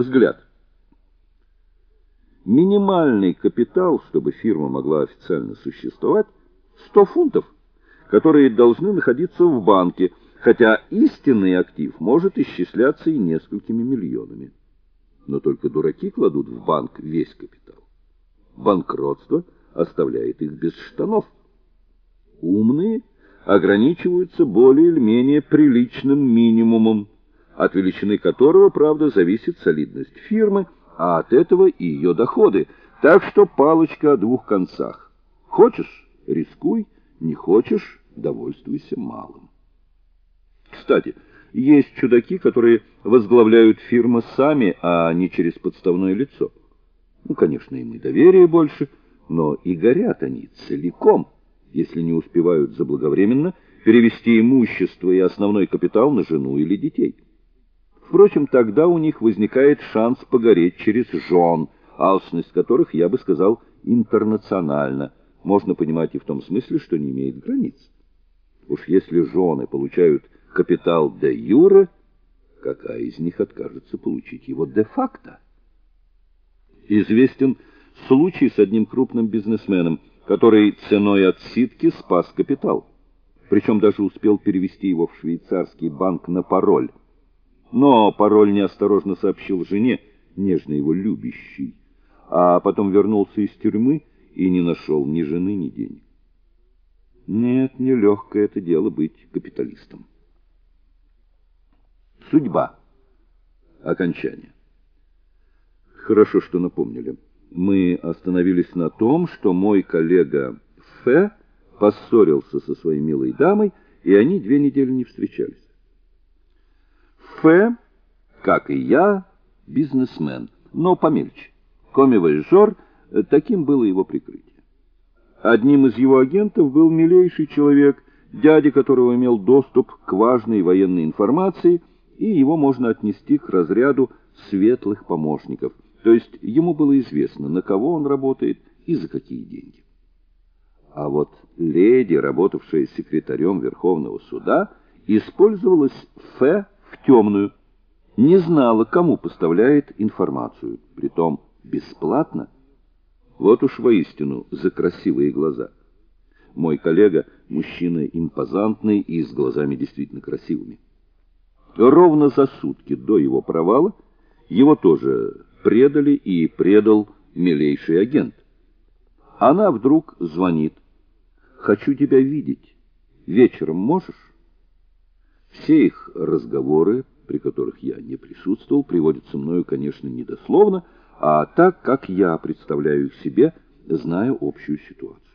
Взгляд. Минимальный капитал, чтобы фирма могла официально существовать, 100 фунтов, которые должны находиться в банке, хотя истинный актив может исчисляться и несколькими миллионами. Но только дураки кладут в банк весь капитал. Банкротство оставляет их без штанов. Умные ограничиваются более или менее приличным минимумом, от величины которого, правда, зависит солидность фирмы, а от этого и ее доходы. Так что палочка о двух концах. Хочешь рискуй, не хочешь довольствуйся малым. Кстати, есть чудаки, которые возглавляют фирмы сами, а не через подставное лицо. Ну, конечно, им и доверие больше, но и горят они целиком, если не успевают заблаговременно перевести имущество и основной капитал на жену или детей. Впрочем, тогда у них возникает шанс погореть через жен, алчность которых, я бы сказал, интернациональна. Можно понимать и в том смысле, что не имеет границ. Уж если жены получают капитал де юре, какая из них откажется получить его де-факто? Известен случай с одним крупным бизнесменом, который ценой отсидки спас капитал. Причем даже успел перевести его в швейцарский банк на пароль. Но пароль неосторожно сообщил жене, нежно его любящей, а потом вернулся из тюрьмы и не нашел ни жены, ни денег. Нет, нелегкое это дело быть капиталистом. Судьба. Окончание. Хорошо, что напомнили. Мы остановились на том, что мой коллега Ф поссорился со своей милой дамой, и они две недели не встречались. Ф, как и я, бизнесмен, но помельче. Коми-вояжер, таким было его прикрытие. Одним из его агентов был милейший человек, дядя которого имел доступ к важной военной информации, и его можно отнести к разряду светлых помощников. То есть ему было известно, на кого он работает и за какие деньги. А вот леди, работавшая секретарем Верховного суда, использовалась Ф темную, не знала, кому поставляет информацию, притом бесплатно. Вот уж воистину за красивые глаза. Мой коллега мужчина импозантный и с глазами действительно красивыми. Ровно за сутки до его провала его тоже предали и предал милейший агент. Она вдруг звонит. «Хочу тебя видеть. Вечером можешь?» Все их разговоры, при которых я не присутствовал, приводятся мною, конечно, недословно, а так, как я представляю их себе, зная общую ситуацию.